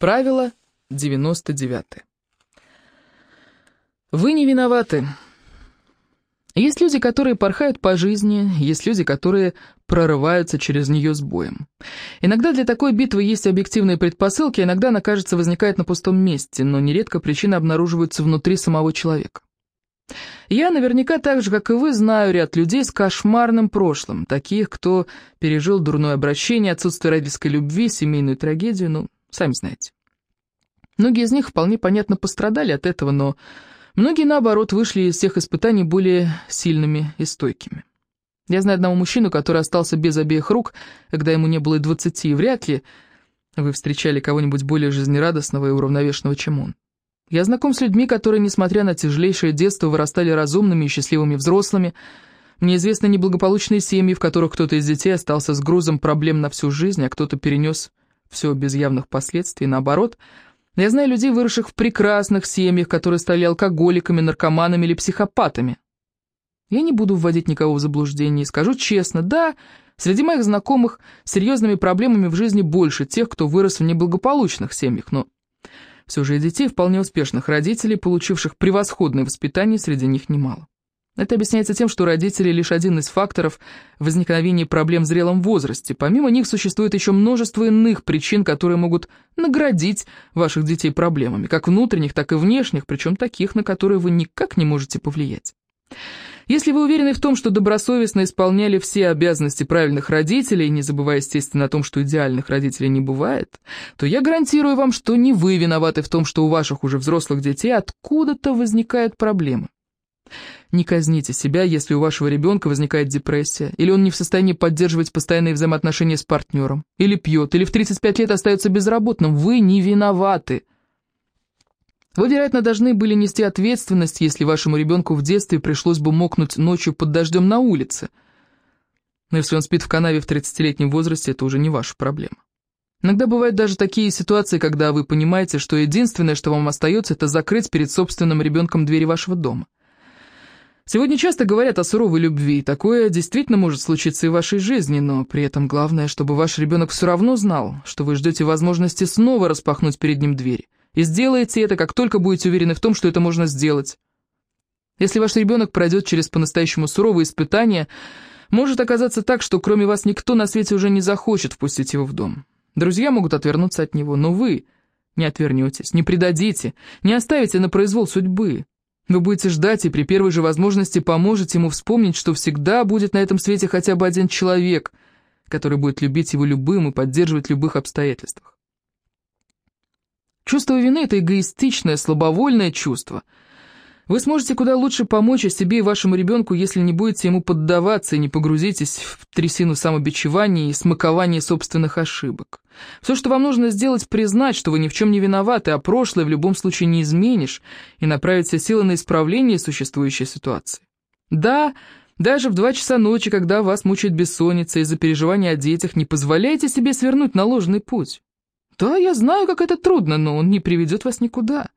Правило 99. Вы не виноваты. Есть люди, которые порхают по жизни, есть люди, которые прорываются через нее с боем. Иногда для такой битвы есть объективные предпосылки, иногда она, кажется, возникает на пустом месте, но нередко причины обнаруживаются внутри самого человека. Я наверняка так же, как и вы, знаю ряд людей с кошмарным прошлым, таких, кто пережил дурное обращение, отсутствие родительской любви, семейную трагедию, ну, сами знаете. Многие из них вполне понятно пострадали от этого, но многие, наоборот, вышли из всех испытаний более сильными и стойкими. Я знаю одного мужчину, который остался без обеих рук, когда ему не было и двадцати, и вряд ли вы встречали кого-нибудь более жизнерадостного и уравновешенного, чем он. Я знаком с людьми, которые, несмотря на тяжелейшее детство, вырастали разумными и счастливыми взрослыми. Мне известны неблагополучные семьи, в которых кто-то из детей остался с грузом проблем на всю жизнь, а кто-то перенес все без явных последствий. Наоборот, я знаю людей, выросших в прекрасных семьях, которые стали алкоголиками, наркоманами или психопатами. Я не буду вводить никого в заблуждение и скажу честно, да, среди моих знакомых с серьезными проблемами в жизни больше тех, кто вырос в неблагополучных семьях, но все же и детей вполне успешных родителей, получивших превосходное воспитание, среди них немало. Это объясняется тем, что родители лишь один из факторов возникновения проблем в зрелом возрасте. Помимо них существует еще множество иных причин, которые могут наградить ваших детей проблемами, как внутренних, так и внешних, причем таких, на которые вы никак не можете повлиять. Если вы уверены в том, что добросовестно исполняли все обязанности правильных родителей, не забывая, естественно, о том, что идеальных родителей не бывает, то я гарантирую вам, что не вы виноваты в том, что у ваших уже взрослых детей откуда-то возникают проблемы. Не казните себя, если у вашего ребенка возникает депрессия, или он не в состоянии поддерживать постоянные взаимоотношения с партнером, или пьет, или в 35 лет остается безработным. Вы не виноваты. Вы, вероятно, должны были нести ответственность, если вашему ребенку в детстве пришлось бы мокнуть ночью под дождем на улице. Но если он спит в канаве в 30-летнем возрасте, это уже не ваша проблема. Иногда бывают даже такие ситуации, когда вы понимаете, что единственное, что вам остается, это закрыть перед собственным ребенком двери вашего дома. Сегодня часто говорят о суровой любви, такое действительно может случиться и в вашей жизни, но при этом главное, чтобы ваш ребенок все равно знал, что вы ждете возможности снова распахнуть перед ним двери. И сделайте это, как только будете уверены в том, что это можно сделать. Если ваш ребенок пройдет через по-настоящему суровые испытания, может оказаться так, что кроме вас никто на свете уже не захочет впустить его в дом. Друзья могут отвернуться от него, но вы не отвернетесь, не предадите, не оставите на произвол судьбы. Вы будете ждать и при первой же возможности поможете ему вспомнить, что всегда будет на этом свете хотя бы один человек, который будет любить его любым и поддерживать в любых обстоятельствах. Чувство вины – это эгоистичное, слабовольное чувство. Вы сможете куда лучше помочь себе и вашему ребенку, если не будете ему поддаваться и не погрузитесь в трясину самобичевания и смакования собственных ошибок. Все, что вам нужно сделать, признать, что вы ни в чем не виноваты, а прошлое в любом случае не изменишь, и направить все силы на исправление существующей ситуации. Да, даже в два часа ночи, когда вас мучает бессонница из-за переживания о детях, не позволяйте себе свернуть на ложный путь. Да, я знаю, как это трудно, но он не приведет вас никуда.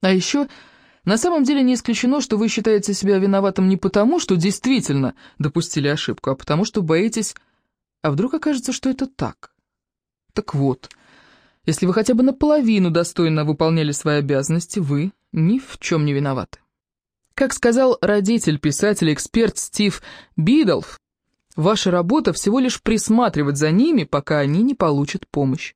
А еще, на самом деле не исключено, что вы считаете себя виноватым не потому, что действительно допустили ошибку, а потому что боитесь, а вдруг окажется, что это так. Так вот, если вы хотя бы наполовину достойно выполняли свои обязанности, вы ни в чем не виноваты. Как сказал родитель, писатель, эксперт Стив Бидолф, ваша работа всего лишь присматривать за ними, пока они не получат помощь.